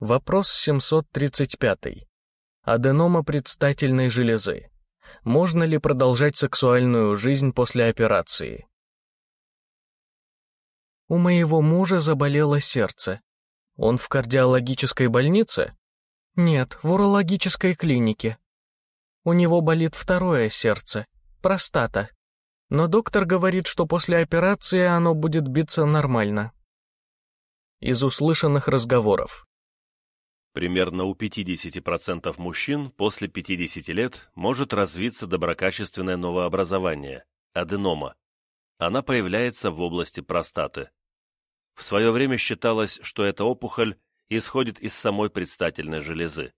Вопрос 735. Аденома предстательной железы. Можно ли продолжать сексуальную жизнь после операции? У моего мужа заболело сердце. Он в кардиологической больнице? Нет, в урологической клинике. У него болит второе сердце, простата. Но доктор говорит, что после операции оно будет биться нормально. Из услышанных разговоров. Примерно у 50% мужчин после 50 лет может развиться доброкачественное новообразование – аденома. Она появляется в области простаты. В свое время считалось, что эта опухоль исходит из самой предстательной железы.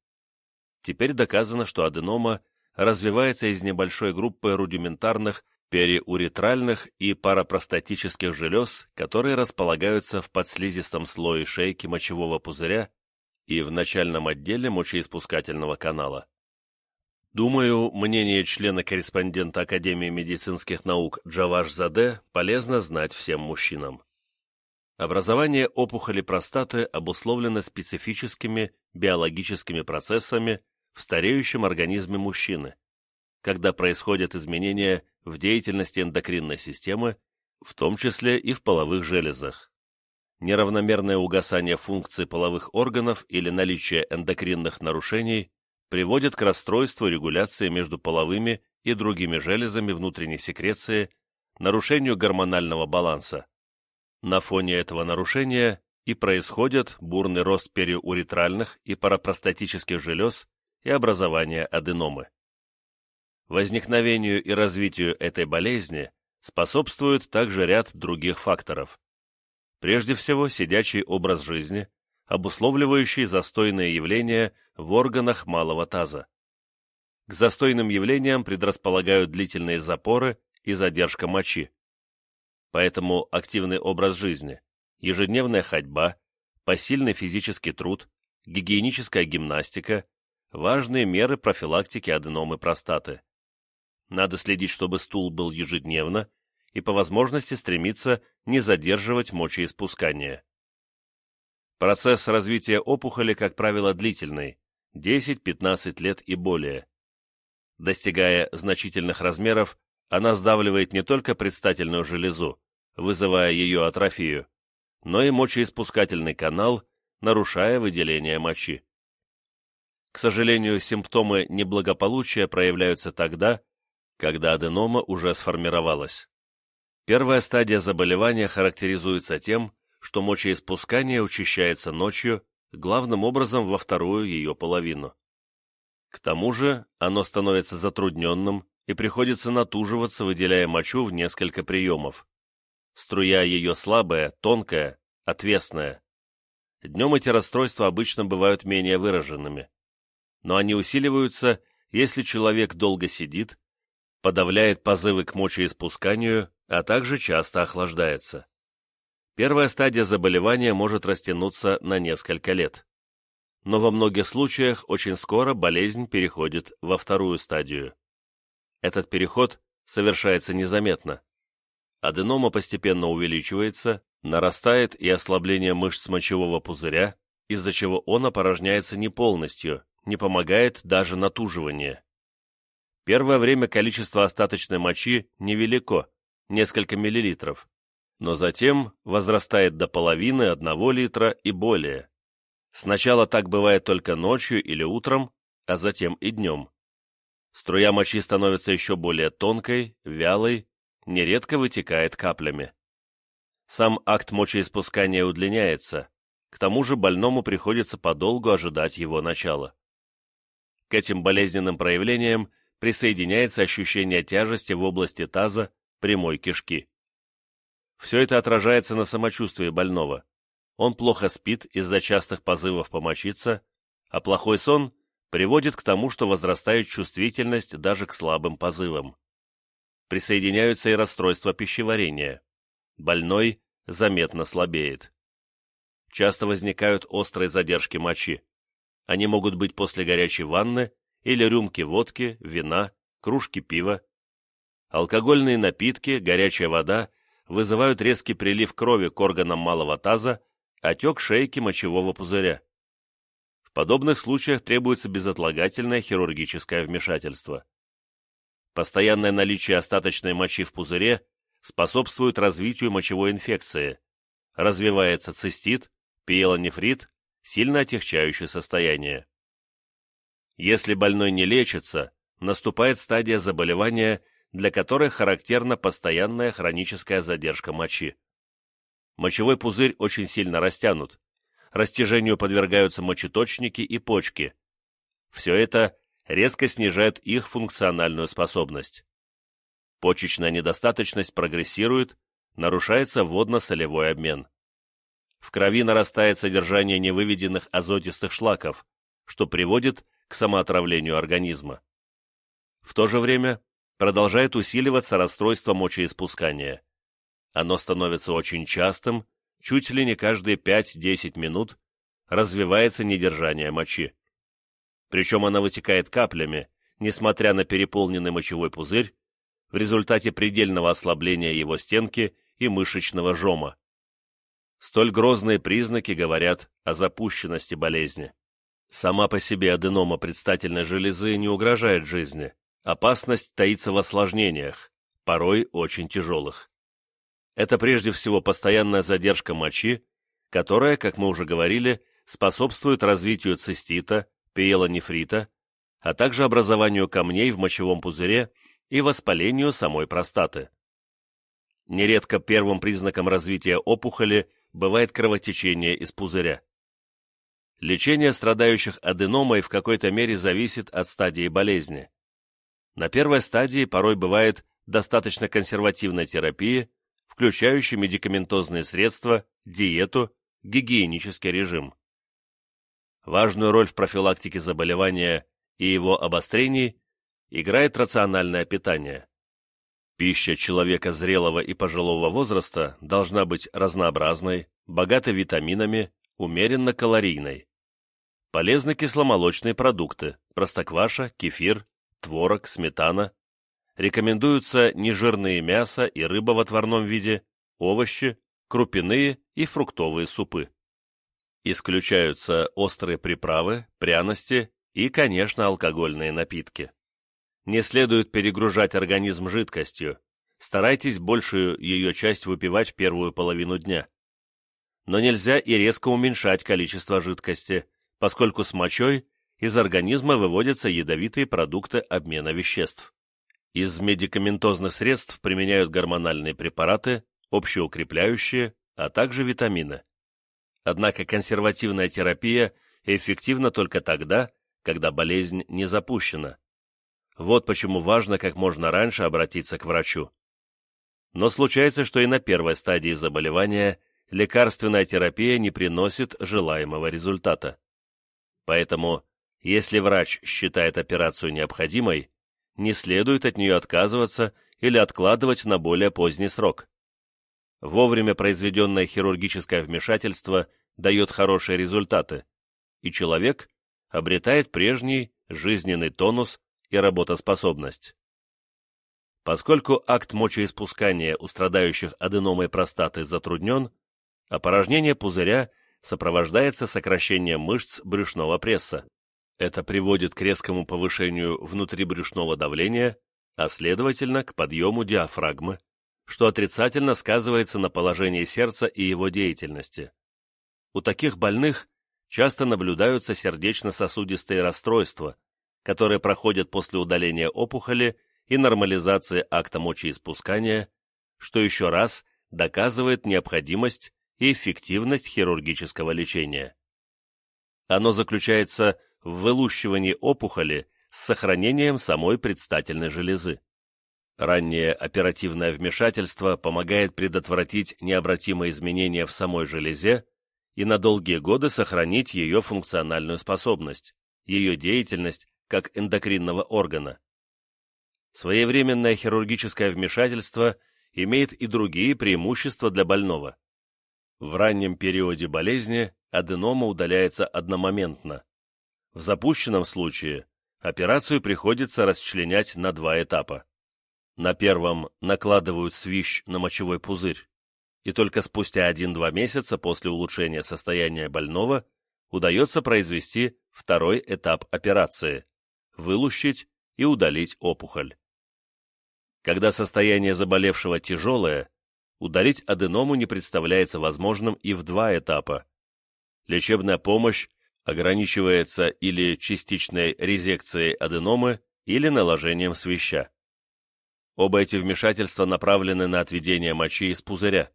Теперь доказано, что аденома развивается из небольшой группы рудиментарных периуретральных и парапростатических желез, которые располагаются в подслизистом слое шейки мочевого пузыря и в начальном отделе мочеиспускательного канала. Думаю, мнение члена-корреспондента Академии медицинских наук Джаваш Заде полезно знать всем мужчинам. Образование опухоли простаты обусловлено специфическими биологическими процессами в стареющем организме мужчины, когда происходят изменения в деятельности эндокринной системы, в том числе и в половых железах неравномерное угасание функций половых органов или наличие эндокринных нарушений приводит к расстройству регуляции между половыми и другими железами внутренней секреции, нарушению гормонального баланса. На фоне этого нарушения и происходит бурный рост периуретральных и парапростатических желез и образование аденомы. Возникновению и развитию этой болезни способствует также ряд других факторов. Прежде всего, сидячий образ жизни, обусловливающий застойные явления в органах малого таза. К застойным явлениям предрасполагают длительные запоры и задержка мочи. Поэтому активный образ жизни, ежедневная ходьба, посильный физический труд, гигиеническая гимнастика – важные меры профилактики аденомы простаты. Надо следить, чтобы стул был ежедневно и по возможности стремиться не задерживать мочеиспускание. Процесс развития опухоли, как правило, длительный – 10-15 лет и более. Достигая значительных размеров, она сдавливает не только предстательную железу, вызывая ее атрофию, но и мочеиспускательный канал, нарушая выделение мочи. К сожалению, симптомы неблагополучия проявляются тогда, когда аденома уже сформировалась. Первая стадия заболевания характеризуется тем, что мочеиспускание учащается ночью, главным образом во вторую ее половину. К тому же оно становится затрудненным и приходится натуживаться, выделяя мочу в несколько приемов. Струя ее слабая, тонкая, отвесная. Днем эти расстройства обычно бывают менее выраженными. Но они усиливаются, если человек долго сидит, подавляет позывы к мочеиспусканию а также часто охлаждается. Первая стадия заболевания может растянуться на несколько лет. Но во многих случаях очень скоро болезнь переходит во вторую стадию. Этот переход совершается незаметно. Аденома постепенно увеличивается, нарастает и ослабление мышц мочевого пузыря, из-за чего он опорожняется не полностью, не помогает даже натуживание. Первое время количество остаточной мочи невелико, несколько миллилитров, но затем возрастает до половины одного литра и более. Сначала так бывает только ночью или утром, а затем и днем. Струя мочи становится еще более тонкой, вялой, нередко вытекает каплями. Сам акт мочеиспускания удлиняется, к тому же больному приходится подолгу ожидать его начала. К этим болезненным проявлениям присоединяется ощущение тяжести в области таза прямой кишки. Все это отражается на самочувствии больного. Он плохо спит из-за частых позывов помочиться, а плохой сон приводит к тому, что возрастает чувствительность даже к слабым позывам. Присоединяются и расстройства пищеварения. Больной заметно слабеет. Часто возникают острые задержки мочи. Они могут быть после горячей ванны или рюмки водки, вина, кружки пива, Алкогольные напитки, горячая вода вызывают резкий прилив крови к органам малого таза, отек шейки мочевого пузыря. В подобных случаях требуется безотлагательное хирургическое вмешательство. Постоянное наличие остаточной мочи в пузыре способствует развитию мочевой инфекции, развивается цистит, пиелонефрит, сильно отягчающее состояние. Если больной не лечится, наступает стадия заболевания, для которой характерна постоянная хроническая задержка мочи. Мочевой пузырь очень сильно растянут. Растяжению подвергаются мочеточники и почки. Все это резко снижает их функциональную способность. Почечная недостаточность прогрессирует, нарушается водно-солевой обмен. В крови нарастает содержание невыведенных азотистых шлаков, что приводит к самоотравлению организма. В то же время продолжает усиливаться расстройство мочеиспускания. Оно становится очень частым, чуть ли не каждые 5-10 минут развивается недержание мочи. Причем она вытекает каплями, несмотря на переполненный мочевой пузырь, в результате предельного ослабления его стенки и мышечного жома. Столь грозные признаки говорят о запущенности болезни. Сама по себе аденома предстательной железы не угрожает жизни. Опасность таится в осложнениях, порой очень тяжелых. Это прежде всего постоянная задержка мочи, которая, как мы уже говорили, способствует развитию цистита, пиелонефрита, а также образованию камней в мочевом пузыре и воспалению самой простаты. Нередко первым признаком развития опухоли бывает кровотечение из пузыря. Лечение страдающих аденомой в какой-то мере зависит от стадии болезни. На первой стадии порой бывает достаточно консервативной терапии, включающей медикаментозные средства, диету, гигиенический режим. Важную роль в профилактике заболевания и его обострении играет рациональное питание. Пища человека зрелого и пожилого возраста должна быть разнообразной, богатой витаминами, умеренно калорийной. Полезны кисломолочные продукты, простокваша, кефир, творог, сметана. Рекомендуются нежирные мясо и рыба в отварном виде, овощи, крупяные и фруктовые супы. Исключаются острые приправы, пряности и, конечно, алкогольные напитки. Не следует перегружать организм жидкостью, старайтесь большую ее часть выпивать в первую половину дня. Но нельзя и резко уменьшать количество жидкости, поскольку с мочой из организма выводятся ядовитые продукты обмена веществ. Из медикаментозных средств применяют гормональные препараты, общеукрепляющие, а также витамины. Однако консервативная терапия эффективна только тогда, когда болезнь не запущена. Вот почему важно как можно раньше обратиться к врачу. Но случается, что и на первой стадии заболевания лекарственная терапия не приносит желаемого результата. Поэтому если врач считает операцию необходимой, не следует от нее отказываться или откладывать на более поздний срок. Вовремя произведенное хирургическое вмешательство дает хорошие результаты, и человек обретает прежний жизненный тонус и работоспособность. Поскольку акт мочеиспускания у страдающих аденомой простаты затруднен, опорожнение пузыря сопровождается сокращением мышц брюшного пресса. Это приводит к резкому повышению внутрибрюшного давления, а следовательно к подъему диафрагмы, что отрицательно сказывается на положении сердца и его деятельности. У таких больных часто наблюдаются сердечно-сосудистые расстройства, которые проходят после удаления опухоли и нормализации акта мочеиспускания, что еще раз доказывает необходимость и эффективность хирургического лечения. Оно заключается в вылущивании опухоли с сохранением самой предстательной железы. Раннее оперативное вмешательство помогает предотвратить необратимые изменения в самой железе и на долгие годы сохранить ее функциональную способность, ее деятельность как эндокринного органа. Своевременное хирургическое вмешательство имеет и другие преимущества для больного. В раннем периоде болезни аденома удаляется одномоментно, в запущенном случае операцию приходится расчленять на два этапа. На первом накладывают свищ на мочевой пузырь, и только спустя 1-2 месяца после улучшения состояния больного удается произвести второй этап операции – вылущить и удалить опухоль. Когда состояние заболевшего тяжелое, удалить аденому не представляется возможным и в два этапа. Лечебная помощь ограничивается или частичной резекцией аденомы, или наложением свища. Оба эти вмешательства направлены на отведение мочи из пузыря,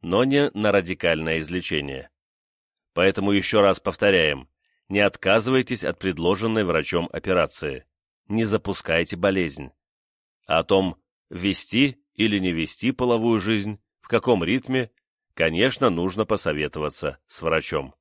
но не на радикальное излечение. Поэтому еще раз повторяем, не отказывайтесь от предложенной врачом операции, не запускайте болезнь. А о том, вести или не вести половую жизнь, каком ритме, конечно, нужно посоветоваться с врачом.